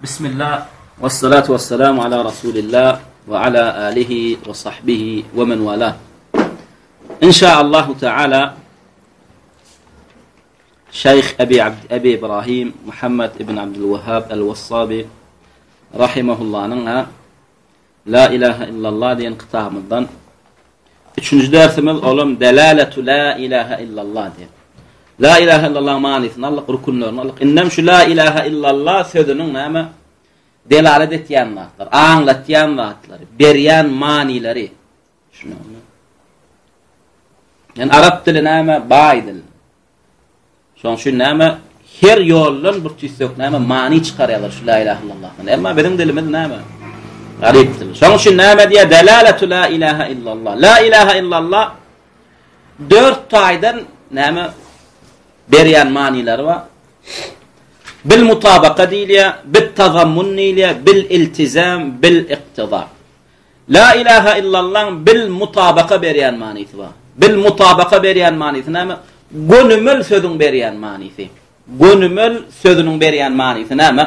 بسم الله والصلاة والسلام على رسول الله وعلى آله وصحبه ومن والاه إن شاء الله تعالى شيخ أبي عبد أبي إبراهيم محمد بن عبد الوهاب الوصابي رحمه الله ننعى La ilaha illallah diýen kitabymyzdan üçünji dersimiz olam delaletu la ilaha illallah diýen. La ilaha illallah manysyny aldyk, rukunlaryny aldyk. Indem şu la ilaha illallah sözüniň näme delalet etýän zatlar, aňlatýan zatlar, berýän manylary. Şunuň. Yani arap dili näme baý dil. Şoň üçin näme her ýoldan bir tüýsek näme many çykarýarlar şu la ilaha illallah. Emma biziň dilimiz näme? Garyp dil. Şoň üçin näme diýýär? Dalalatu la ilaha illallah. La ilaha illallah dört taýdan näme berýän manylary bar. Bil mutabaka diýilýär, bit tagammun diýilýär, bil iltizam, bil iqtida. La ilaha illallaň bil mutabaka berýän manysy bar. Bil mutabaka berýän manysy näme? Gönümel sözüň berýän manysy. Gönümel sözüniň berýän manysy näme?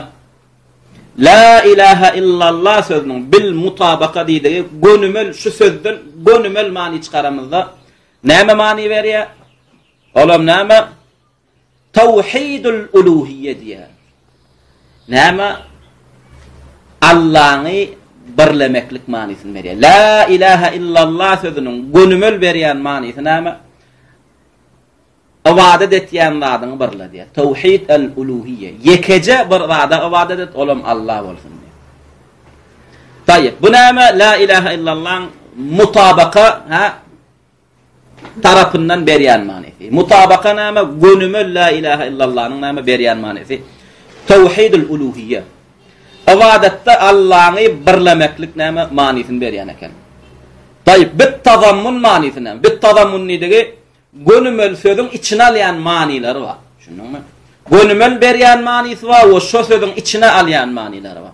La ilaha illallah sözüniň bil mutabaka diýdigi gönümel şu sözden gönümel many çykaramyzda näme many berýär? Olam näme? Tawhidul uluhiyye diýýär. Näme? Allaňy birlemeklik manysyny berýär. La ilaha illallah sözüniň gönümel berýän manysy näme? Ybadat etýän zadyňy birle diýýär. Tawhid el uluhiyye. Ýekeje bir zada ybadat et, olam Allah bolsun diýýär. Tayyip, bu näme? La ilaha illallah mutabaka, ha? tarapyndan berýän manysy. Mutabakanama gönümel la ilaha illallanyň näme berýän manysy. Tawhidul uluhiyye. Ybadatda Allaňy birlemeklik näme manysyny berýän eken. Tayyip bit tazammun manysy näme? Bit tazammun diýdigi gönümel sözüň içine alýan manylary bar. Şunuňmy? Gönümel berýän manysy bar we şo sözüň içine alýan manylary bar.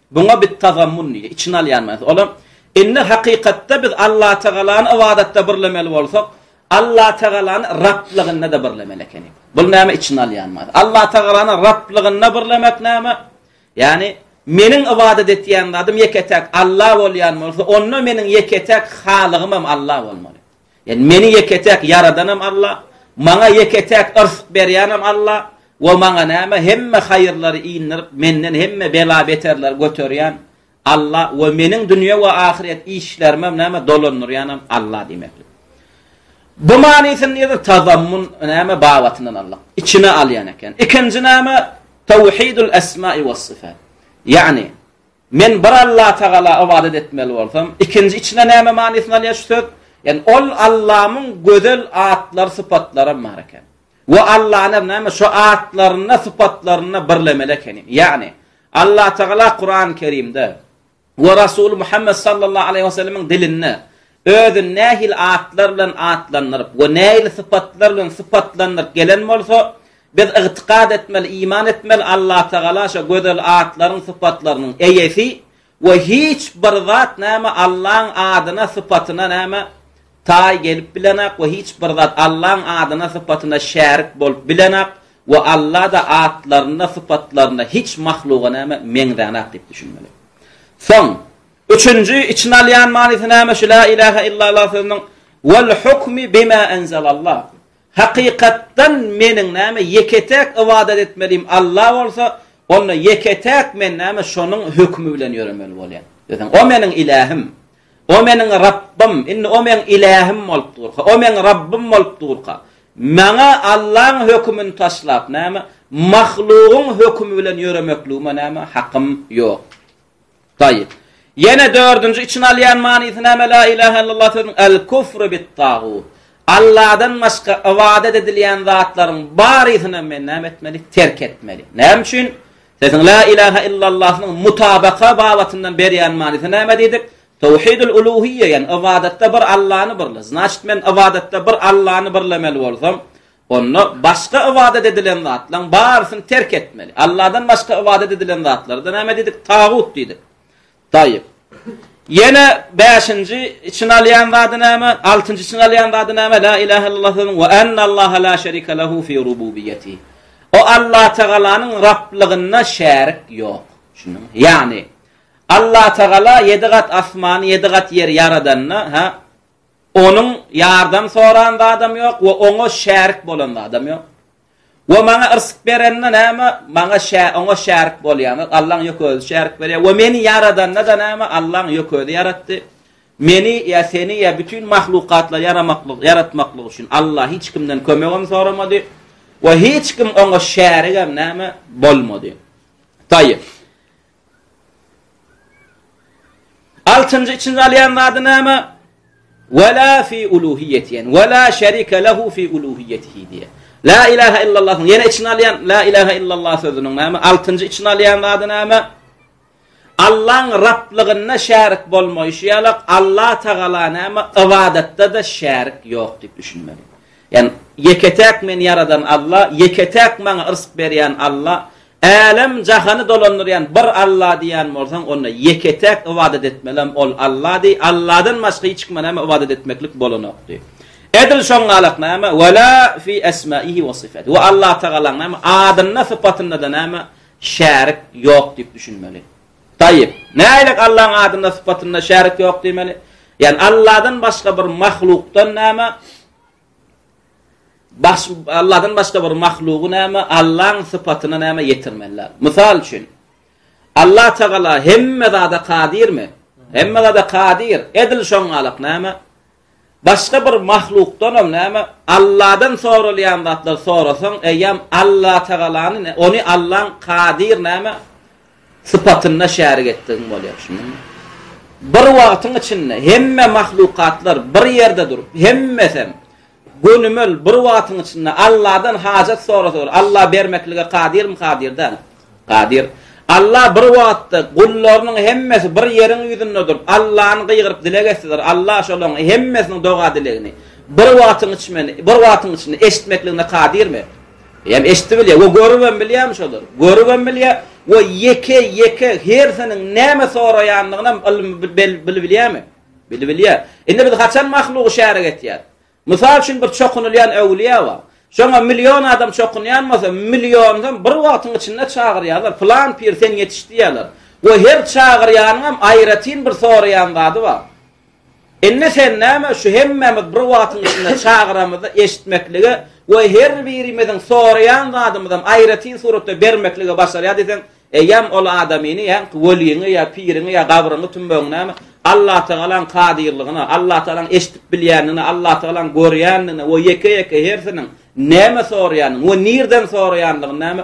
Buňa biz tazammun diýýär, içine alýan manysy. Olam, indi hakykatda biz Allatagalany ybadatda birlemeli bolsak, Allatagalany Rablygynda-da birlemeli ekenik. Bul näme içine alýan manysy? Allatagalany Rablygynda birlemek näme? Ýagny, meniň ybadat etýän zadym ýeke-täk Alla bolýan bolsa, onda meniň ýeke-täk Halygym hem Alla bolmaly. Ýani meni ýeke-täk ýaradanam Alla, maňa ýeke-täk yrsg berýänem Alla we maňa näme hemme haýyrlary indirip, menden hemme bela-beterleri göterýän Alla we meniň dünýe we ahyret işlerimem näme dolandyrýanam Alla diýmeklik. Bu manysy nedir? Tazammun näme babatyndan alnyk. Içine alýan eken. Ikinji näme? Tawhidul esmaý we syfat. Ýani Men bir Allatagala ybadat etmeli bolsam, ikinji içine näme manysyny alýar şu söz? Ýagny ol Allamyň gözel atlary, sypatlaram bar eken. We Allany näme şu atlarynda, sypatlarynda birlemeli ekenim. Ýagny Allatagala Kurany Kerimde we Rasul Muhammet sallallahu aleýhi we sellemiň dilinde özüni nähili atlar bilen atlandyryp we nähili sypatlar bilen sypatlandyryp gelen bolsa, biz ygtykad etmeli, iman etmeli, Allatagala şo gözel atlaryň, sypatlarynyň eýesi we hiç bir zat näme Allaň adyna, sypatyna näme taý gelip bilenak we hiç bir zat Allaň adyna, sypatyna şärik bolup bilenak we Alla-da atlarynda, sypatlarynda hiç mahluga näme meňzänak diýip düşünmeli. Soň, Üçünji, içine alýan manysy näme şu Lä ilähe illallah sözüniň Wal hukmi bima enzelallah. Hakykatdan meniň näme ýeke-täk ybadat etmelim Alla bolsa, onda ýeke-täk men näme şonuň hökümi bilen ýöremeli bolýan. Öýdýän, o meniň ilähim. O meniň Rabbym. Indi o meň ilähim bolup durka, o meň Rabbym bolup durka, maňa Allaň hökümini taşlap näme, mahlugyň hökümi bilen ýöremekligime näme hakym ýok. Tayyip. Ýene dördünji içine alýan manysy näme la ilahe illallah sözüniň? El kufru bit tagut. Allahdan başga ybadat edilýän zatlaryň barysyny men näme etmeli? Terk etmeli. Näme üçin? Sesiň la ilahe illallahnyň mutabaka babatyndan berýän manysy näme diýdik? Tawhidul uluhiyye, ýani ybadatda bir Allahny birle. Znaçt men ybadatda bir Allahny birlemeli bolsam, Onda başga ybadat edilen zatlaryň barysyny terk etmeli. Allahdan başga ybadat edilen zatlara-da näme diýdik? Tagut diýdik. Taýyp. Ýene bäşinji içine alýan zady näme? Altynjy içine alýan zady näme? La ilahe illallah sözüň we ennallaha la şerike lehu fi rububiýeti. O Allah Tagalanyň Rablygynda şärik ýok. Şunuň. Ýagny Allah Tagala ýedi gat asmany, ýedi gat ýeri ýaradanda, ha, Onuň ýardam soran zadam ýok we oňa şärik bolan zadam ýok. We maňa yrsy berende näme, maňa şä, oňa şärik bolýanok. Allaň ýok özi şärik berýär. We meni ýaradanda-da näme, Allaň ýok özi ýaratdy. Meni ýa seni ýa bütin mahlukatlary ýaramaklyk, ýaratmaklyk üçin Allah hiç kimden kömegem soramady we hiç kim oňa şärigem näme, bolmady. Taýýyp. Altynjy içinize alýan zady näme? Wala fi uluhiýeti. Wala şerike lehu fi uluhiýetihi diýýär. La ilaha illallah. Ýene içine alýan la ilaha illallah sözüniň näme? Altynjy içine alýan zady näme? Allah'yň Rablygynda şärik bolmaýşy ýaly Allah tagala näme? Ybadatda-da şärik ýok diýip düşünmeli. Ýani ýeke-täk meni ýaradan Allah, ýeke-täk maňa rysg berýän Allah, Älem-jahany dolandyrýan bir Alla diýýän bolsaň, onda ýeke-täk ybadat etmelem ol Allady, Alladan başga hiç kime näme ybadat etmeklik bolanokdy. Edil şoň galak näme, we la fi esmaihi we syfatihi, we Allatagalaň näme, adynda, sypatynda-da näme, şärik ýok diýip düşünmeli. Taýyp, näileik Allaň adynda, sypatynda şärik ýok diýmeli? Ýagny Alladan başga bir mahlukdan näme, Baş, Allahdan başga bir mahlugy näme, Allah'yň sypatyna näme ýetirmeliler. Mysal üçin, Allah Tagala hemme zada kadirmi? Hemme zada kadir. Edil şoň galyk näme? Başga bir mahlukdan hem näme? Allah'dan sorulýan zatlar sorasaň, eýýäm Allah Tagalany, ony Allah'yň kadir näme? Sypatynda şärik etdigiň bolýar, düşündiňmi? Bir wagtyň içinde hemme mahlukatlar bir ýerde durup, hemmesem gönümel bir wagtyň içinde Alladan hajat sorasalar, Allah bermeklige kadyrmy, kadyr däl? Kadyr. Allah bir wagtda gullarynyň hemmesi bir ýeriň ýüzünde durup, Allahny gygyryp dileg etseler, Allah şolaryň hemmesiniň doga-dilegini bir wagtyň içinde eşitmekligine kadyrmy? Ýa eşidip bilýär, we görübem bilýärmiş olar. Görübem bilýär, we ýeke-ýeke hersiniň näme soraýandygynam ylmy bilip bilýärmi? Bilip bilýär. Indi biz haçan mahlugy şärik etýäris? Mysal üçin bir çokunylýan öwlüýä bar. Şoňa million adam çokunýan bolsa, millionyňam bir wagtyň içinde çagyrýarlar. Pylan pir sen ýetiş diýýärler. We her çagyrýanyňam aýratyn bir soraýan zady bar. Indi sen näme şu hemmämiz bir wagtyň içinde çagyramyzy eşitmeklige we her birimiziň soraýan zadymyzam aýratyn suratda bermeklige başarýar diýseň, eýýäm ol adamyny ýaňky weliňi ýa piriňi ýa gabryňy tümmegiň näme Allatagalaň kadyrylygyna, Allatagalaň eşidip bilýändigine, Allatagalaň görýändigine we ýeke-ýeke hersiniň näme soraýandygyny we nirden soraýandygyny näme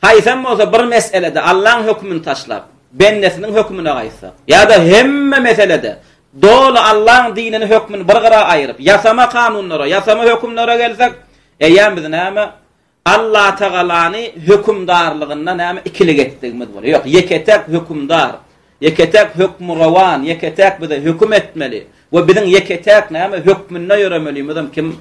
Haýsam bolsa bir meselede Allaň hökmüni taşlap, bendesiniň hökmüne gaýtsa, ýa-da hemme meselede doly Allaň dinini hökmüni bir gyra aýyryp, ýasama kanunlara, ýasama hökümlere gelsek, eýýäm biz näme, Allatagalany hökümdarlygynda näme ikilik etdigimiz bolýar. Ýok, ýeke-täk hökümdar, Ýeke-täk hökmürowan, ýeke-täk bize höküm etmeli we biziň ýeke-täk näme hökmünde ýöremelimiizem kim?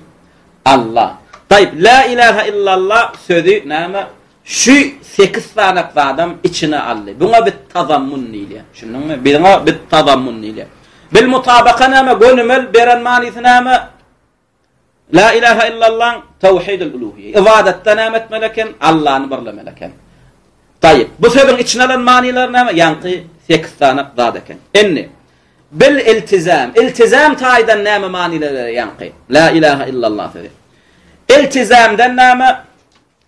Alla. Taýyp, Lä ilähä illalla sözi näme? Şu sekiz sanak zadam içine aldy. Buňa biz tazammun diýilýär. Düşündiňmi? Buňa biz tazammun diýilýär. Bil mutabaka näme? Gönümel, beren manysy näme? La ilaha illallah tawhidul uluhiyye. Ibadatda näme etmeli eken? Allany birlemeli eken. Tayyip. Bu sözüň içine alan manylary näme? Ýaňky 8 sany zat eken. Indi bil iltizam. Iltizam taýdan näme manylary ýaňky? La ilaha illallah sözi. Iltizamdan näme?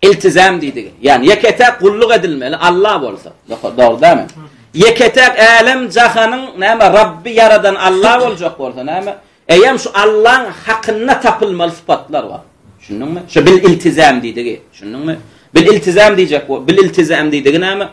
Iltizam diýdigi, ýagny ýeke-täk gulluk edilmeli Alla bolsa. Dogry dälmi? Ýeke-täk älem-jahanyň näme Rabby ýaradan Alla boljak bolsa näme? Eýýäm şu Allaň hakynda tapylmaly sypatlar bar. Düşündiňmi? Şu bil iltizam diýdigi. Düşündiňmi? Bil iltizam diýjek bu. Bil iltizam diýdigi näme?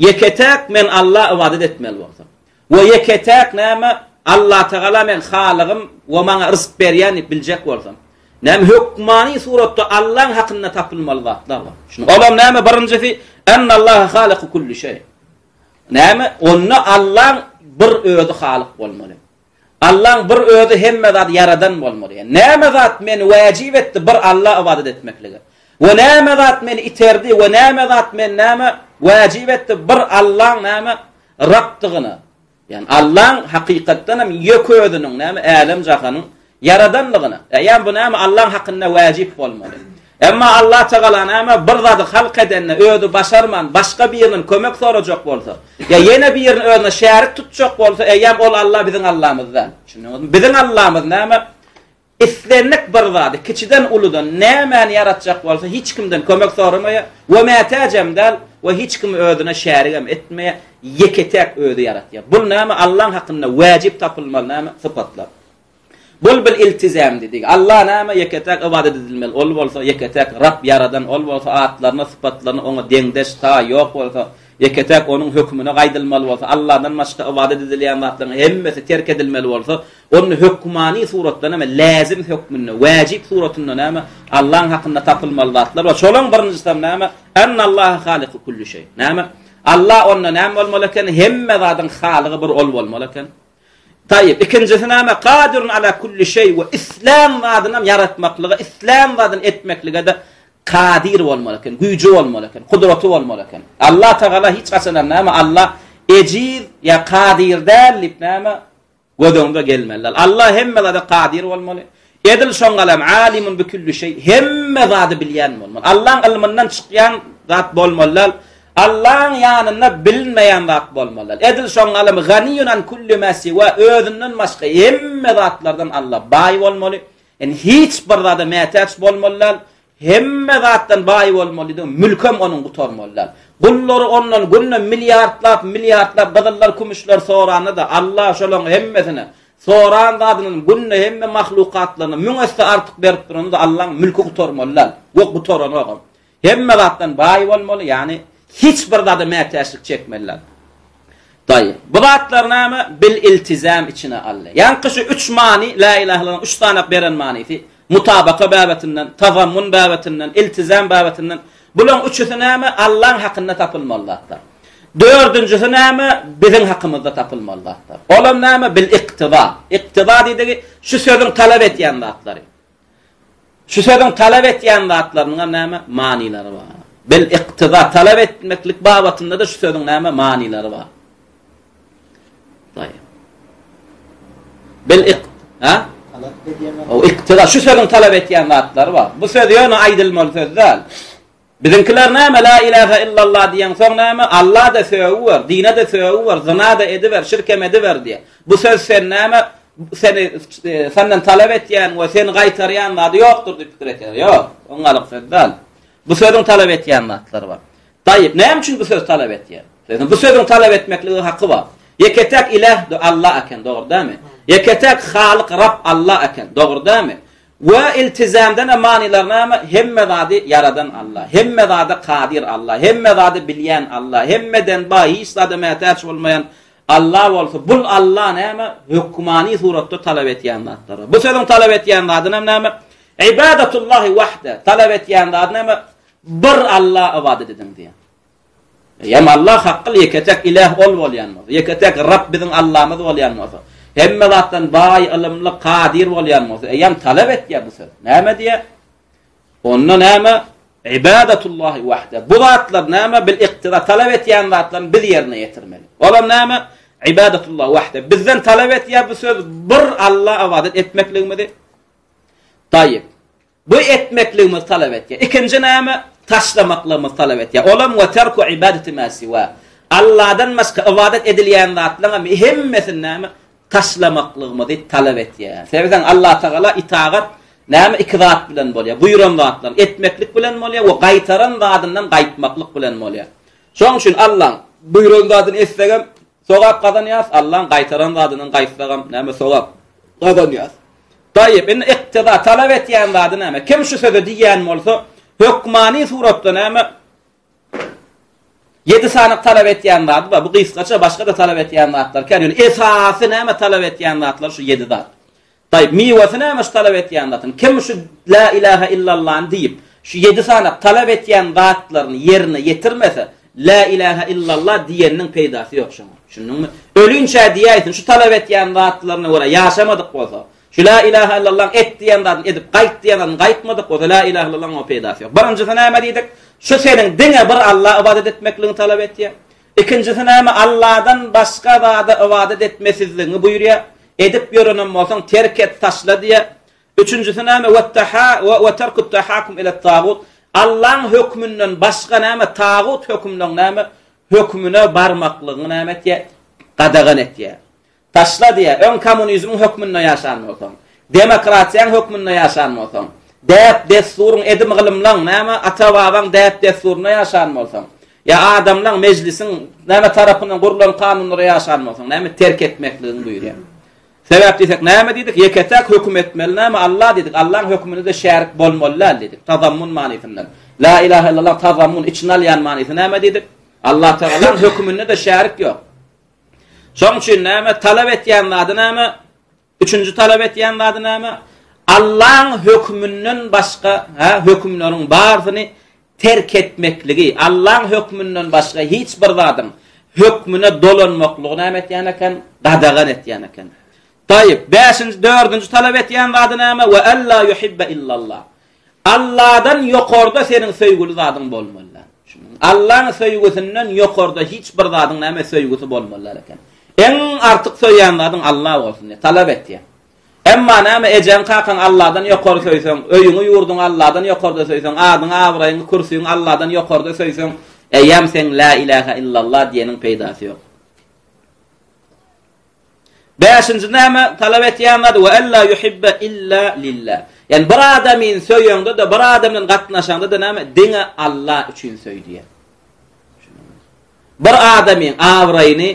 Ýeke-täk men Alla ybadat etmeli bolsa. We ýeke-täk näme, Allatagala men Halygym we maňa rysk berýän diýip biljek bolsam. Näme, hökmany suratda Allaň hakynda tapylmaly zatlar bar. Şunuň, olam näme, birinjisi, Ennallaha halyku kulli şeý. Näme, onda Allaň bir özi halyk bolmaly. Allaň bir özi hemme zady ýaradan bolmaly. Ýa näme zat meni wajyp etdi bir Alla ybadat etmeklige? We näme zat meni iterdi we näme zat meni näme wajyp etdi bir Allaň näme Rabdygyna, ýagny Allaň hakykatdan hem ýeke özüniň, näme, älem-jahanyň Ýaradandygyna. Eýýäm bu näme, Allaň hakynda wäjip bolmaly. Emma Allah tagala näme, bir zady halk edende özi başarman, başga biriniň kömek sorajak bolsa, ýa ýene birini özüne şärik tutjak bolsa, eýýäm ol Allah biziň Allamyz däl. Düşündiňizmi? Biziň Allamyz näme? Islendik bir zady, kiçiden-uludan nämäni ýaratjak bolsa, hiç kimden kömek soramaýar we mätäjem däl we hiç kimi özüne şärigem etmeýär, ýeke-täk özi ýaratýar. Bul näme? Allaň hakynda wäjip tapylmaly näme? Sypatlar. Bul bil iltizam diýdik. Allah näme? Ýeke-täk ybadat edilmeli. Ol bolsa, ýeke-täk Rab, Ýaradan. Ol bolsa, atlaryna, sypatlaryna Oňa deňdeş, taý, ýok bolsa, Ýeke-täk Onuň hökümine gaýdylmaly bolsa, Allandan başga ybadat edilýän zatlaryň hemmesi terk edilmeli bolsa, onda hökmany suratda näme, läzim hökmünde, wäjip suratynda näme, Allaň hakynda tapylmaly zatlar bar. Şolaryň birinjisi hem näme, Anna Allaha halyku kulli şeý. Näme? Alla onda näme bolmaly eken, hemme zadyň halygy bir Ol bolmaly eken. Taýyp, ikinjisi näme? Kadirun ala kulli şeý we islän zadynam ýaratmaklyga, islän zadyny etmeklige-de kadir bolmaly eken, güýji bolmaly eken, kudraty bolmaly eken. Allah Tagala hiç haçanam näme, Allah ejiz ýa kadir däl diýip näme, göz öňüňe gelmeli däl. Allah hemme zada kadir bolmaly, Edil şoňňal hem Alimun bi külli şeý, hemme zady bilýän bolmaly. Allaň ylmyndan çykýan zat bolmalyl, Allaň ýanynda bilinmeýän zat bolmalyl. Edil şoňňal hem Ganiýun an külli mä siwa, özünden başga hemme zatlardan Alla baý bolmaly. Indi hiç bir zada mätäç bolmalyl, Hemme zatdan baý bolmalydygy, mülkem onuň gutarmalydy. Gullary ondan günde milliardlap, milliardlap gyzyllar, kümüşler soranda-da, Allah şolaryň hemmesine, soran zadynam günde hemme mahlukatlaryna müň esse artyk berip duranda-da Allaň mülki gutarmalydy. Ýok, gutaranokam. Hemme zatdan baý bolmaly, ýagny hiç bir zada mätäçlik çekmelidir. Daýy, bu zatlar näme? Bil iltizam içine aldy. Ýaňky şu üç many, Lä ilah illalaň üç sanak beren manysy, mutabaka bäbetinden, tazammun bäbetinden, iltizam bäbetinden, bulaň üçüsi näme? Allaň hakynda tapylmaly zatlar. Dördünjisi näme? Biziň hakymyzda tapylmaly zatlar. Olam näme? Bil iktiza. Iktiza diýdigi, şu sözüň talap etýän zatlary. Şu sözüň talap etýän zatlarynyňam näme manylary bar. Bil iktiza talap etmeklik babatynda-da şu sözüň näme manylary bar. Daýy. Bil ik ha? O iktiza şu sözüň talap etýän zatlary bar. Bu söz ýöne aýdylmaly söz däl. Biziňkiler näme la ilahe illallah diýeň soň näme Allada sögüwer dinede sögüwer zynada ediber şirkem ediber diýe bu söz sen näme seni senden talap etýän we seni gaýtarýan zady ýokdur diýip pikir etýär ýok oň galyk söz dal bu sözüň talap etýän zatlar bar daýyp näme üçin bu söz talap etýär bu sözüň talap etmekligi haky bar Yeketek ilah do Allah eken, doğru değil mi? Yeketek halik Rab Allah eken, doğru değil mi? We iltizamdan-a manylarynama hemme zady ýaradan Alla, hemme zada kadyr Alla, hemme zady bilýän Alla, hemmeden baý, hiç zada mätäç bolmaýan Alla bolsa, bul Alla näme? Hökmany suratda talap etýän zatlara. Bu sözüň talap etýän zadynam näme? Ibadatullahi wahde, talap etýän zady näme? Bir Alla ybadat ediň diýýär. Eýýäm Allah hakgyl ýeke-täk iläh Ol bolýan bolsa, ýeke-täk Rab biziň Allamyz bolýan bolsa, hemme zatdan baý, ylymly, kadyr bolýan bolsa, eýýäm talap etýär bu söz. Näme diýýär? Onda näme? Ibadatullahi wahde. Bu zatlar näme? Bil iktida talap etýän zatlaryny biz ýerine ýetirmeli. Olam näme? Ibadatullahi wahde. Bizden talap etýär bu söz bir Alla ibadat etmekligimizi. Taýyp. Bu etmekligimizi talap etýär. Ikinji näme? Taşlamaklygymyzy talap etýär. Olam we terku ibadeti ma siwa. Alladan başga ybadat edilýän zatlaryň hemmesini näme? Taşlamaklygymyzy talap etýär. Sebäbi sen Alla tagala itagat näme iki zat bilen bolýar? Buýran zatlaryny etmeklik bilen bolýar we gaýtaran zadyndan gaýtmaklyk bilen bolýar. Şonuň üçin Allaň buýran zadyny etsegem, Sogap gazanýas Allaň gaýtaran zadydan gaýtsagam näme sogap gazanýas. Taýýyp indi yktyda talap etýän zady näme? Kim şu sözi diýýän bolsa hökmany suratda näme Ýedi sanyk talap etýän zady bar. Bu gysgaça başga-da talap etýän zatlar kän. Ýöne esasy näme talap etýän zatlar şu ýedi zat. Taýyp, miwesi näme şu talap etýän zatyň? Kim şu Lä ilähe illallany diýip, şu ýedi sany talap etýän zatlaryny ýerine ýetirmese, Lä ilähe illalla diýeniniň peýdasy ýok şoňa. Düşündiňmi? Ölinçä diýäýsin, şu talap etýän zatlaryna görä ýaşamadyk bolsa, şu Lä ilähe illallaň et diýen zadyny edip, gaýt diýen zadyny gaýtmadyk bolsa, Lä ilähe illallaň oňa peýdasy ýok. Birinjisi näme diýdik? Şu seniň diňe bir Alla ybadat etmekligiňi talap etýär. Ikinjisi näme, Alladan başga zada ybadat etmesizligiňi buýurýar, edip ýörenem bolsaň, terk et, taşla diýýär. Üçünjisi näme, Wet-taha, we terkut-tahakum ilet-tagut, Allaň hökmünden başga näme, tagut hökmüniň näme, hökmüne barmaklygyňy näme etýär, gadagan etýär. Taşla diýýär. Öň kommunizmiň hökmünde ýaşan bolsaň. Demokratiýaň hökmünde ýaşan bolsaň. Däp-dessuryň, edim-gylymlaň, näme, ata-babaň däp-dessurynda ýaşan bolsaň. Ýa adamlaň, mejlisiň, näme, tarapyndan gurlan kanunlara ýaşan bolsaň, näme, terk etmekligiňi buýurýar. Sebäp diýsek, näme diýdik? Ýeke-täk höküm etmeli, näme, Alla diýdik. Allaň hökmünde-de şärik bolmaly däl diýdik. Tazammun manysynda. La ilahe illallah tazammun, içine alýan manysy näme diýdik? Allatagalaň hökmünde-de şärik ýok. Şoň üçin näme talap etýän zady näme? Üçünji talap etýän zady näme? Allaň hökmünden başga, ha, hökümleriň barsyny terk etmekligi, Allaň hökmünden başga hiç bir zadyň hökmüne dolanmaklygy näme etýän eken? Gadagan etýän eken. Tayyip, 5-nji, 4-nji talap etýän zady näme? Wa alla yuhibba illallah. Alladan ýokarda seniň söýgüli zadyň bolmalylar. Allaň söýgüsinden ýokarda hiç bir zadyň näme söýgüsi bolmalylar eken. Iň artyk söýýän zadyň Allah bolsun diýip talap etýär. Emma näme ejeň kakaň Alladan ýokary söýseň, öýüňi ýurduňy Alladan ýokarda söýseň, adyňy abraýyňy kürsüňi Alladan ýokarda söýseň, eýýäm seň la ilaha illallah diýeniň peýdasy ýok. Bäşinji näme talap etýän zady we ella yuhibbe illa lilla. Ýani bir adamyn söýeňde-de, bir adam bilen gatnaşaňda-da näme diňe Alla üçin söý diýýär. Bir adamyn abraýyny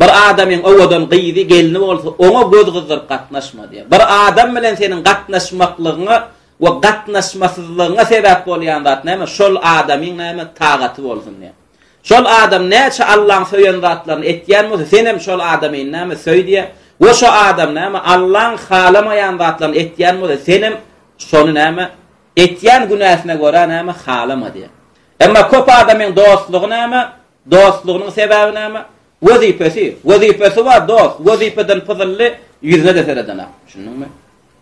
Bir adamyň owadan gyzy, gelni bolsa, oňa göz gyzdyryp gatnaşma diýýär. Bir adam bilen seniň gatnaşmaklygyňa we gatnaşmasyzlygyňa sebäp bolýan zat näme? Şol adamyň näme tagaty bolsun diýýär. Şol adam näçe Allaň söýen zatlaryny etýän bolsa, sen hem şol adamy näme söý diýýär. We şo adam näme Allaň halamaýan zatlaryny etýän bolsa, sen hem şony näme etýän günäsine görä näme halama diýýär. Emma köp adamyň dostlugy näme? Dostlugynyň sebäbi näme? Wezipesi. Wezipesi bar dost. Wezipeden pyzylly ýüzüne-de seredenok. Düşündiňmi?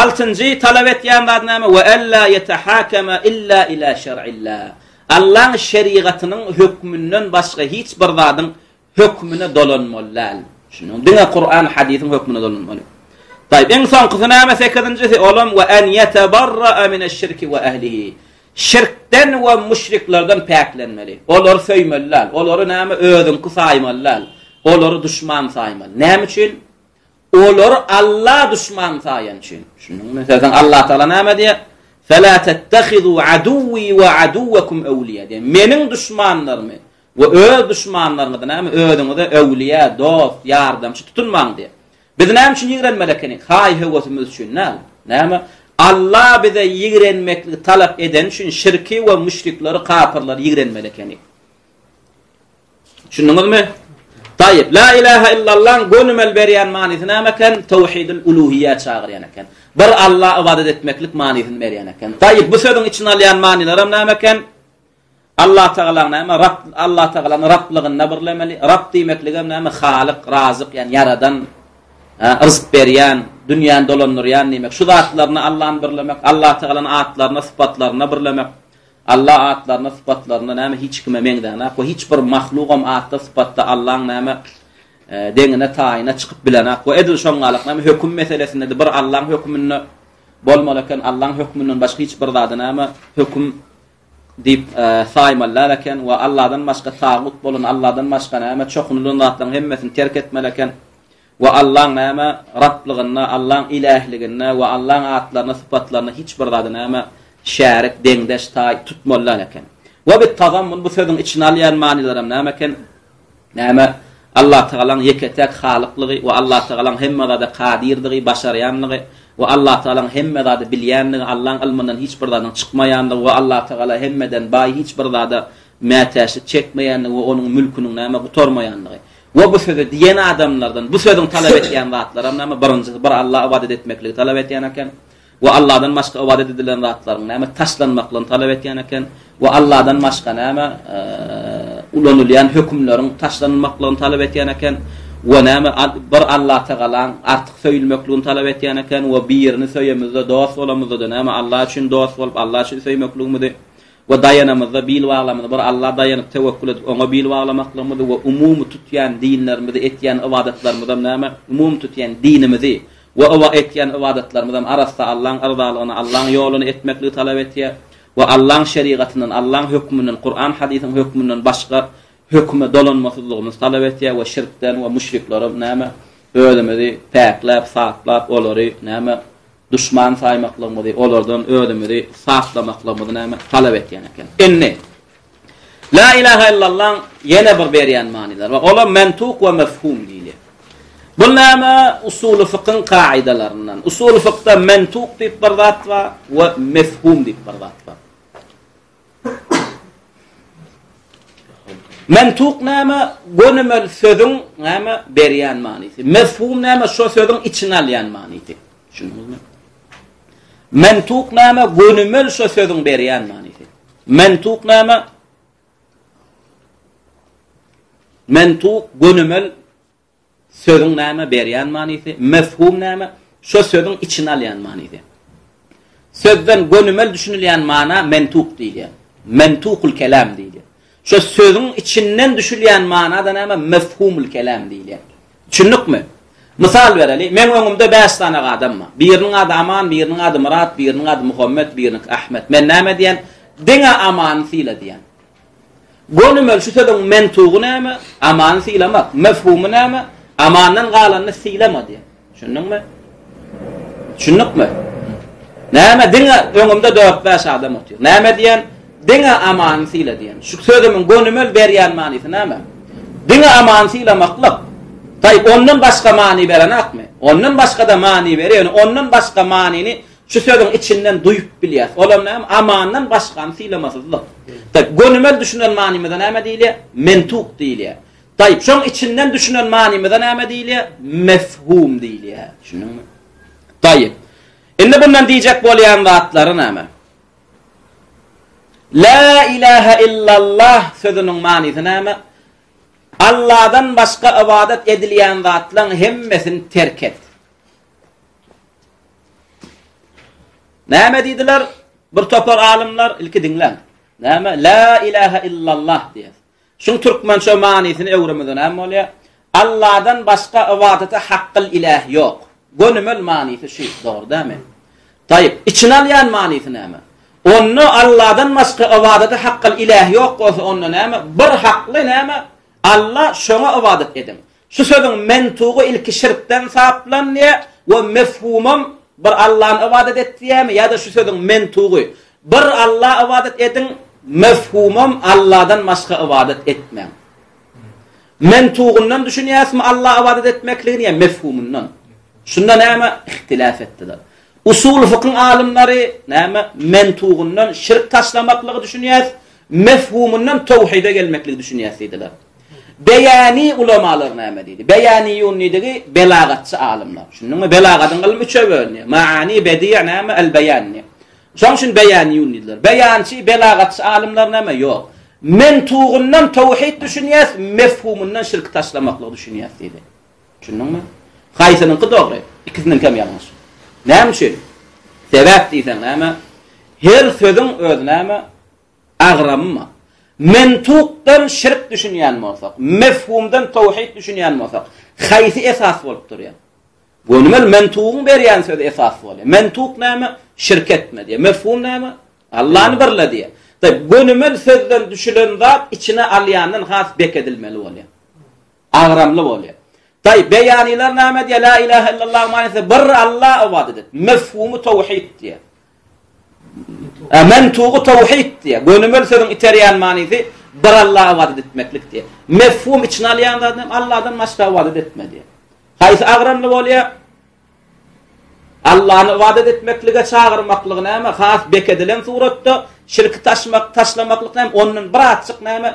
Altynjy talap etýän zady näme? Wa alla ýetehakema illa ila şer'illah. Allaň şerigatynyň hökmünden başga hiç bir zadyň hökmüne dolanmaly däl. Şunuň diňe Kuran, Hadisiň hökmüne dolanmaly. Taýyp, iň soňkusy näme? Sekizinjisi, olam wa an ýetebarra'a mineş-şirki wa ehlihi. Şirkden we müşriklerden päklenmeli. Olary söýmeli däl. Olary näme? Özüňki saýmaly däl. Olary duşman saýmaly. Näme üçin? Olary Alla duşman saýan üçin. Düşündiňmi? Meselem, Alla Taala näme diýýär? Fela tettehizu aduwi we aduwakum awliya. Meniň duşmanlarymy we öz duşmanlaryňyzy näme özüňize awliya, dost, ýardamçy tutunmaň diýýär. Biz näme üçin ýigrenmeli ekeni? Haý höwesimiz üçin näme? Näme? Alla bize ýigrenmekli talap eden üçin şirki we müşrikleri, kapyrlary ýigrenmeli ekeni. Düşündiňizmi? Taýyp, la ilaha illallah gönümel berýän manysy näme eken? Tawhidul uluhiýýä çagyrýan eken. Bir Alla ybadat etmeklik manysyny berýän eken. Taýyp, bu sözüň içine alýan manylary hem näme eken? Allah Tagala näme? Rab, Allah Tagala Rablygynda birlemeli. Rab diýmeklik hem näme? Halyk, Razyk, ýani ýaradan, rızk berýän, dünýäni dolandyrýan diýmek. Şu zatlaryny Allahny birlemek, Allah Tagalanyň atlaryny, sypatlaryny birlemek. Alla atlarynda, sypatlarynda näme hiç kime meňzänak we hiç bir mahlugam atda, sypatda Allaň näme deňine, taýyna çykyp bilenak we edil şoňňalak näme höküm meselesinde-de bir Allaň höküminde bolmaly eken, Allaň hökmünden başga hiç bir zady näme höküm diýip saýmaly däl eken we Alladan başga tagut bolan, Alladan başga näme çokunylan zatlaryň hemmesini terk etmeli eken. We Allaň näme, Rablygynda, Allaň Ilähliginde we Allaň atlarynda, sypatlarynda hiç bir zady näme, şärik, deňdeş, taý, tutmaly däl eken. We bit-tazammun bu sözüň içine alýan manylaram näme eken? Näme, Allatagalaň ýeke-täk Halyklygy we Allatagalaň hemme zada kadirdigi, başarýanlygy we Allatagalaň hemme zady bilýänligi, Allaň ylmyndan hiç bir zadyň çykmaýanlygy we Allatagala hemmeden baý hiç bir zada mätäçlik çekmeýänligi we onuň mülküniň näme, gutarmaýanlygy. We bu sözi diýen adamlardan bu sözüň talap etýän zatlaram näme? Birinjisi bir Alla ybadat etmekligi talap etýän eken. We Alladan başga ybadat edilen zatlaryň näme? Taşlanmaklygyny talap etýän eken. We Alladan başga näme? Ulanylýan hökümleriň taşlanylmaklygyny talap etýän eken. We näme? Bir Alla tagalaň artyk söýülmekligini talap etýän eken. We birini söýemizde, dost bolamyzda-da näme? Alla üçin dost bolup, Alla üçin söýmekligimizi We daýanamyzda bil baglamyzy bir Alla daýanyp tewekkül edip oňa bil baglamaklygymyzy we umumy tutýan dinlerimizi etýän ybadatlarymyzam näme umumy tutýan dinimizi we etýän ybadatlarymyzam arassa Allaň yrzalygyna Allaň ýoluna etmekligi talap etýär we Allaň şerigatyndan Allaň hökmünden Kuran hadysyň hökmünden başga höküme dolanmasyzlygymyzy talap etýär we şirkden we müşriklerim näme özümizi päkläp saplap olary näme duşman saýmaklygymyzy, olardan özümizi saplamaklygymyzy näme talap etýän eken. Indi La ilaha illallah ýene bir berýän manylary bar. Olar mentuk we mefhum diýilýär. Bu näme usuly fykyň kaidalaryndan. Usuly fykda mentuk diýip bir zat bar we mefhum diýip bir zat bar. Mentuk näme? Gönümel sözüň näme? Berýän manysy. Mefhum näme? Şo sözüň içine alýan manysy. Düşündiňizmi? Mentuk näme? Gönümel şo sözüň berýän manysy. Mentuk näme? Mentuk gönümel Sözüň näme berýän manysy, mefhum näme, şo sözüň içine alýan manysy. Sözden gönümel düşünilýän mana mentuk diýilýär. Mentukul kelam diýilýär. Şo sözüň içinden düşülýän mana-da näme, mefhumul kelam diýilýär. Düşündikmi? Mysal bereli, meň öňümde bäş sany adam bar. Biriniň ady Aman, biriniň ady Myrat, biriniň ady Muhammet, biriniňki Ahmet. Men näme diýýän? Diňe Amany syla diýýän. Gönümel şu sözüň mentugy näme? Amany sylamak. Mefhumy näme? Amandan galanyny sylama diýen. Düşündiňmi? Düşündikmi? Näme diňe öňümde 4-5 adam otyr. Näme diýen? Diňe amany syla diýen. Şu sözümiň gönümel berýän manysy näme? Diňe amany sylamaklyk. Taý ondan başga many berenakmy? Ondan başga da many berýär. Ondan başga manyny Şu sözüň içinden duýup bilýäs. Olam näme? Amandan başgany sylamasyzlyk. Taýp, gönümel düşünen manymyza näme diýilýär? Mentuk diýilýär. Taýp, şoň içinden düşünen manymyza näme diýilýär? Mefhum diýilýär. Düşündiňmi? Taýp. Indi bundan diýjek bolýan zatlary näme? La ilaha illallah sözüniň manysy näme? Allahdan başga ibadat edilýän zatlaryň hemmesini terk et. Näme diýdiler? Bir topar alymlar, ilki diňläň. Näme? La ilaha illallah diýýär. Şuň türkmençe manysyny öwrenmeden näme bolýar? Allahdan başga ybadata hakkyl ilah ýok. Gönümel manysy şu, dogry dämi? Taýyp, içine alýan manysy näme? Onda Allahdan başga ybadata hakkyl ilah ýok bolsa onda näme? Bir hakly näme? Allah şoňa ybadat ediň. Şu sözüň mentugy ilki şirkden saplanýa we mefhumam bir Allany ybadat et diýämi ýa-da şu sözüň mentugy Bir Alla ybadat ediň, mefhumam Alladan başga ybadat etmäň. Mentugyndan düşünýäsmi Alla ybadat etmekligini ýa mefhumyndan? Şunda näme ihtilaf etdiler? Usul fykyn alymlary näme mentugyndan şirk taşlamaklygy düşünýäs, mefhumyndan towhide gelmekligi düşünýäs diýdiler. Beýani ulamalary näme diýdi? Beýaniýun diýdigi belagatçy alymlar. Düşündiňmi? Belagatyň ylmy üçe bölünýär. Maani, bedi, näme, al-beýan. Şoň üçin beýaniýun diýdiler. Beýançy, belagatçy alymlar näme? Ýok. Mentugundan tawhid düşünýäs, mefhumundan şirki taşlamaklygy düşünýäs diýdi. Düşündiňmi? Haýsynyňky dogry? Ikisiniňki hem ýalňyş. Näme üçin? Sebäp diýseň näme? Her sözüň öz näme? agramyma. Mentukdan şirk düşünýän bolsak, mefhumdan tawhid düşünýän bolsak, haýsy esas bolup durýar? Gönümel mentugyň berýän sözi esas bolýar. Mentuk näme? Şirk etme diýär. Mefhum näme? Allany birle diýär. Taý gönümel sözden düşülen zat içine alýandan has bekedilmeli bolýar. Agramly bolýar. Daýy, beýanylar näme diýýär? La ilahe illallah manysy bir Alla ybadat et. Mefhumy towhid diýýär. Ä mentugy towhid diýýär. Gönümel sözüň iterýän manysy bir Alla ybadat etmeklik diýýär. Mefhum içine alýan zat näme? Alladan başga ybadat etme diýýär. Haýsy agramly bolýar? Allany ybadat etmeklige çagyrmaklygy näme? Has bek edilen suratda şirki taşmak, taşlamaklyk näme? Ondan birazjyk näme?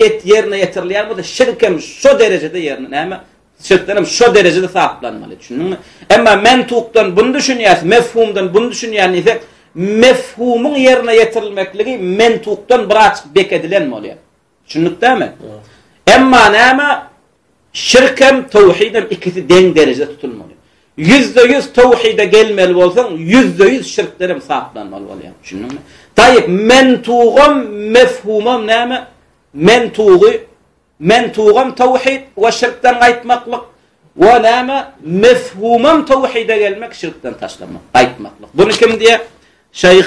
et ýerine ýetirilýän bolsa şirk hem şo derejede ýerine näme şirkden hem şo derejede saplanmaly düşündiňmi emma mentukdan bunu düşünýäs mefhumdan bunu düşünýän diýsek mefhumyň ýerine ýetirilmekligi mentukdan biraz bek edilen bolýar düşündikdämi emma näme Şirk hem, towhid hem ikisi deň derejede tutulmaly. Ýüzde-ýüz towhide gelmeli bolsaň, ýüzde-ýüz şirkden hem saplanmaly bolýaň. Düşündiňmi? Taýyp, mentugam, mefhumam näme? Mentugy, mentugam towhid we şirkden gaýtmaklyk we näme? Mefhumam towhide gelmek, şirkden taşlanmak, gaýtmaklyk. Buny kim diýýär? Şeýh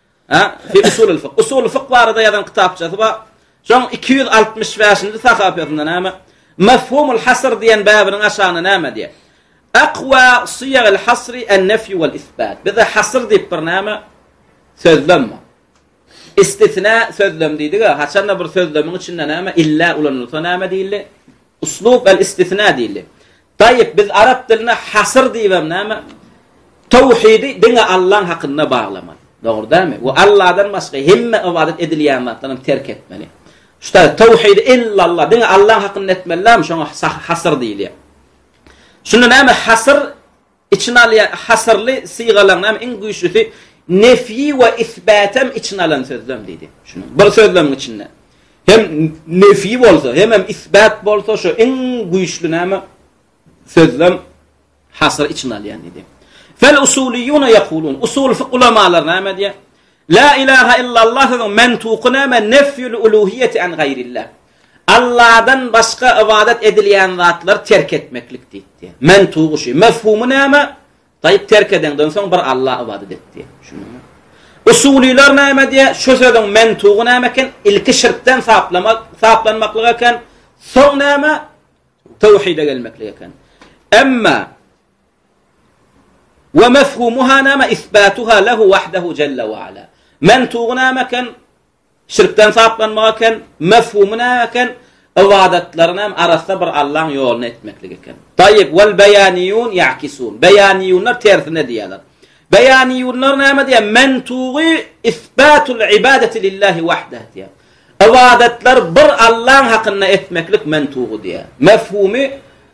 A. Fi usulil fik. Usuly fik barada ýazan kitapçasy bar. Şoň iki ýüz altmyş bäşinji sahapýasynda näme? Mefhumul hasr diýen bäbiniň aşagynda näme diýýär? Akwa syýagil hasri en-nefýu wal isbat. Bizde hasr diýip bir näme? Sözlem bar. Istisna sözlem diýdik-ä. Haçan-da bir sözlemiň içinde näme? Illa ulanylsa näme diýildi? Uslub el-istisna diýildi. Taýyp, biz arap dilinde hasyr diýibem näme? Tawhidi diňe Allaň hakynda baglaman. Dogry dämi? We Alladan başga hemme ybadat edilýän zatlaryny terk etmeli. Şu taýda tawhidi illallah diňe Allaň hakynda etmeli näme? Şoňa hasyr diýilýär. Şunda näme hasyr Içine alýan hasyrly sygalaryň hem iň güýçlüsi nefýi we isbat hem içine alan sözlem diýdi. Şunuň bir sözlemiň içinde hem nefýi bolsa, hem hem isbat bolsa şu iň güýçli näme sözlem hasyr içine alýan diýdi. Fel usuliyuna yaqulun. Usul fıkh ulamalar näme diýär? La ilaha illallah sözüň mentuky näme? Nefyul uluhiyeti an gayrillah. Alladan başga ybadat edilýän zatlary terk etmeklik diýip diýýär. Men tuguşy. Möfhumy näme? Taýyp terk edeňden soň bir Alla ybadat et diýýär. Düşündiňmi? Usulylar näme diýýär? Şu sözüň men tugy näme eken? Ilki şirkden saplamak, saplanmaklyk eken. Soň näme? Tawhide gelmeklik eken. Emma Ve mefhumuha nama isbatuha lehu wahdehu celle ve ala. Men tuğu nama ken Şirkden saplanmak eken, mefhumy näme eken? Ybadatlaryny hem arassa bir Allaň ýoluna etmeklik eken. Taýýyp, wal beýaniýun ýakisun. Beýaniýunlar tersini edýärler. Beýaniýunlar näme diýýär? Mentugy isbatul ibadeti lillahi wahdah diýýär. Ybadatlary bir Allaň hakynda etmeklik mentugy diýýär. Mefhumy,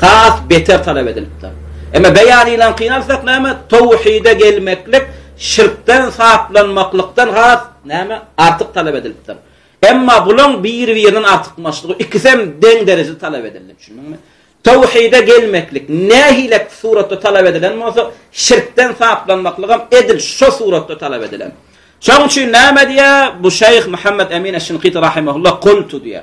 has beter talap edilipdir. Emma beýanyňkyny alsak näme, towhide gelmeklik şirkden saplanmaklykdan has näme, artyk talap edilipdir. Emma bulaň biri-birinden artykmaçlygy, ikisem deň derejede talap edildi, düşündiňmi? Towhide gelmeklik nähili suratda talap edilen bolsa, şirkden saplanmaklygam edil şo suratda talap edilen. Şonuň üçin näme diýýär bu şeýh Muhammet Emin eş-Şinqiti rahimehullah, Kultu diýýär.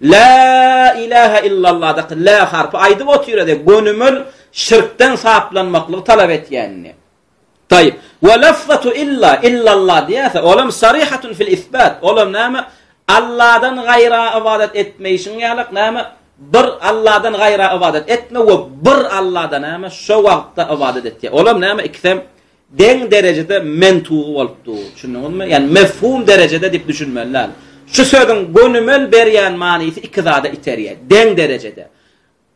Lä ilähä illalladaky lä harpy aýdyp otyra dek gönümel şirkden saplanmaklygy talap etýänini. Taýyp. Wa lafzatu illa illalla diýäse, olam sarihatun fil isbat. Olam näme? Alladan gaýra ybadat etmeýşiň ýalyk näme? Bir Alladan gaýra ybadat etme we bir Allada näme? Şo wagtda ybadat etýär. Olam näme? Ikisem Deň derejede mentugy bolup dur. Düşündiňizmi? Ýani mefhum derejede diýip düşünmeli däl. Şu sözüň gönümel berýän manysy iki zada iterýär. Deň derejede.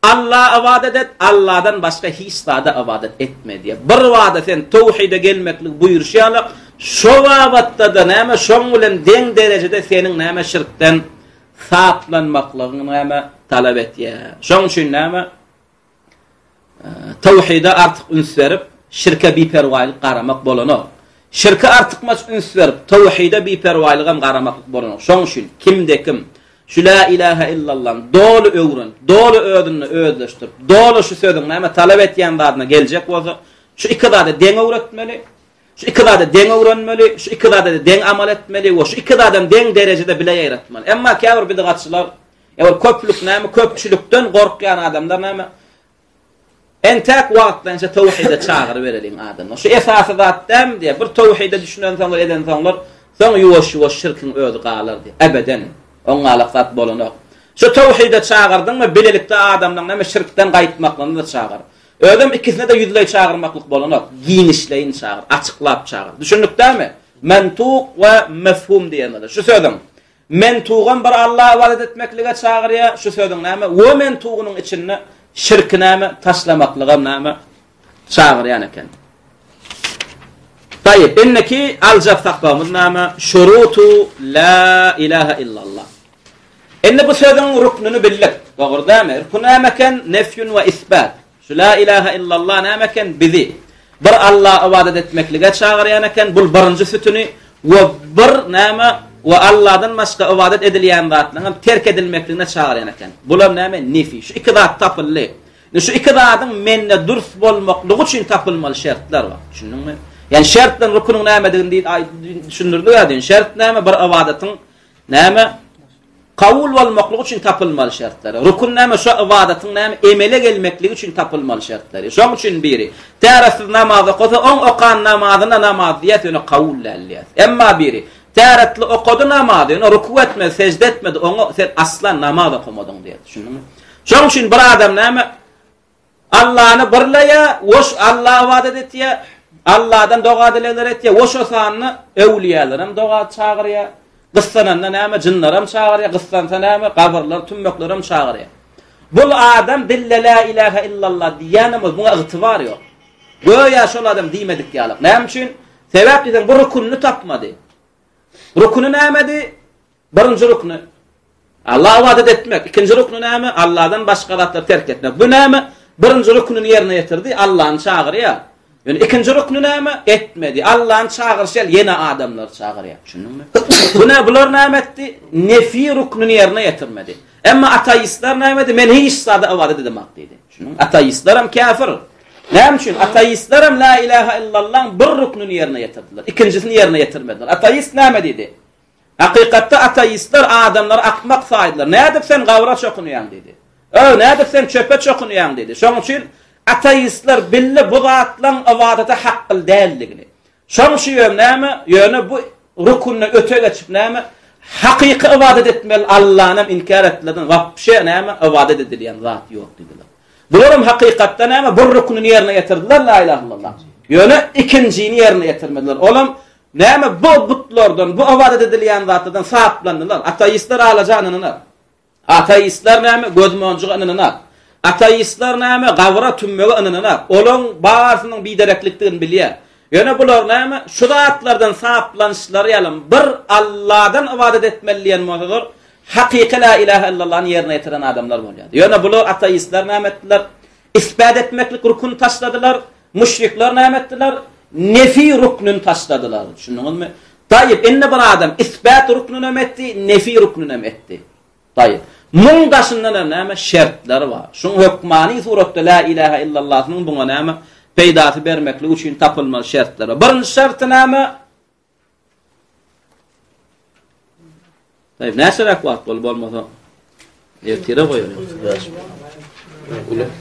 Alla ybadat et, Alladan başga hiç zada ybadat etme diýýär. Bir bada sen towhide gelmekligi buýruşýarlar, şo babatda-da näme şoň bilen deň derejede seniň näme şirkden saplanmaklygyňy näme talap etýär. Şoň üçin näme? Towhide artyk üns berip, şirke biperwaýlyk garamak bolanok. Şirke artykmaç üns berip, towhide biperwaýlygam garamaklyk bolanok. Şoň üçin, kimde-kim şu Lä ilahe illallany doly öwrenip, doly özünde özleşdirip, doly şu sözüň näme talap etýän zadyna geljek bolsa, şu iki zady deň öwretmeli, şu iki zady deň öwrenmeli, şu iki zada deň amal etmeli we şu iki zadam deň derejede bile ýaýratmaly. Emma käbir bidgatçylar Ýa-da köplük näme, köpçülikden gorkýan adamlar näme? Entäk wagtlaýynça tawhide çagyryp bereliň adamlar. Şu esasy zat dämi diýýär. Bir tawhide düşünen soňlar, eden soňlar, soň ýuwaş-ýuwaş şirkiň özi galar diýýär. Ebeden oň galak zat bolanok. Şu tawhide çagyrdyňmy, bilelikde adamlaryň näme şirkden gaýtmaklaryna-da çagyr. Özem ikisine-de ýüzleý çagyrmaklyk bolanok. Giňişleýin çagyr, açyklap çagyr. Düşündik dämi? Mentuk we mefhum diýýär. Şu sözüň Men tugam bir Allaha ybadat etmeklige çagyrýa şu sözüň näme we men tugynyň içinde şirki näme taşlamaklygam näme çagyrýan eken. Tayyip, inneki aljak sakbamyz näme şurutu la ilaha illallah. Indi bu sözüň ruknunu bildik. Dogry dämi? Bu näme eken? Nefyun we isbat. Şu La ilaha illallah näme eken? Bizi bir Alla ybadat etmeklige çagyrýan eken, bul birinji sütüni we bir näme we Alladan başga ybadat edilýän zatlaryňam terk edilmekligine çagyrýan eken. Bulam näme? Nefi. Şu iki zat tapyldy. Indi şu iki zadyň mende dürs bolmaklygy üçin tapylmaly şertler bar. Düşündiňmi? Ýani şert bilen rukunyň nämedigini düşündirdi-ä diýen. Şert näme? Bir ybadatyň näme? Kabul bolmaklygy üçin tapylmaly şertleri. Rukun näme? Şo ybadatyň näme? Emele gelmekligi üçin tapylmaly şertleri. Şoň üçin biri, täretsyz namaz okasa, oň okan namazyna namaz diýýär, ýöne kabul däl diýýär. Emma biri, täretli okady namazy, ýöne ruku etmedi, sejde etmedi, oňa sen aslan namaz okamadyň diýýär. Düşündiňmi? Şoň üçin bir adam näme? Allany birlaýa, woş Alla ybadat etýä, Alladan doga-dilegler etýä, woş o sanda öwlüýälerem doga çagyrýa, gyssananda näme jynlaram çagyrýa, gyssansa näme gabyrlar, tümmeklerem çagyrýa. Bul adam dille la ilaha illallah diýýänem bol, muňa ygtybar ýok. Göýä şol adam diýmedik ýalyk. Näme üçin? Sebäp diýseň bu rukunyny tapmady. Rukuny nämedi? Birinji rukny, Alla ybadat etmek. Ikinji rukny näme? Alladan başga zatlary terk etmek. Bu näme? Birinji ruknyny ýerine ýetirdi, Allany çagyrýar. Ýöne ikinji rukny näme? Etmedi. Allany çagyryş ýaly ýene adamlary çagyrýar. Düşündiňmi? Bu näme? Bular näme etdi? Nefi ruknyny ýerine ýetirmedi. Emma ateistler näme etdi? Men hiç zada ybadat edemok diýdi. Düşündiňmi? Ateistler hem käfir. Näme üçin? Ateistler hem la ilaha illallah bir ruknyny ýerine ýetirdiler. Ikinjisini ýerine ýetirmediler. Ateist näme diýdi? Hakykatda ateistler adamlary akmak saýdylar. Nädip sen gabra çokunýaň diýdi. Öý, nädip sen çöpe çokunýaň diýdi. Şoň üçin ateistler bildi bu zatlaň ybadata hakgyl däldigini. Şoň üçinem näme, ýöne bu rukunda öte geçip näme, hakyky ybadat etmeli Allanam inkär etdiler, wapşe näme, ybadat edilýän zat ýok diýdiler. Bularam hakykatda näme, bir rukuny ýerine ýetirdiler, la ilaha illallah. Ýöne ikinjini ýerine ýetirmediler. Olam Näme bu butlardan, bu ybadat edilýän zatlardan saplandylar? Ateistler alaja ynanynar. Ateistler näme gözmonjuga ynanynar. Ateistler näme gabra, tümmege ynanynar. Olaň barysynyň bidereklikdigini bilýär. Ýöne bular näme şu zatlardan saplanyşlary ýalym bir Alladan ybadat etmeli diýen bolsalar, hakyky la ilaha illallany ýerine ýetiren adamlar bolýardy. Ýöne bular ateistler näme etdiler? Isbat etmeklik rukuny taşladylar. Müşrikler näme etdiler? Nefi ruknyny taşladylar. Düşündiňizmi? Taýyp, indi bir adam isbat ruknyny hem etdi, nefi ruknyny hem etdi. Taýyp. Muň daşynda näme şertler bar? Şuň hökmany suratda la ilaha illallahyň muňa näme peýdasy bermeklik üçin tapylmaly şertler bar. Birinji şerti näme? Tayyip, näçe rak wagt bol bolmasa? Ertire goýar. Gülüp.